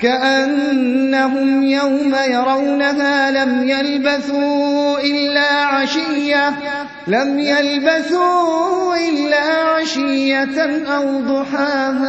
كأنهم يوم يرونها لم يلبثوا إلا عشية لم يلبثوا إلا عشية أو ضحاها.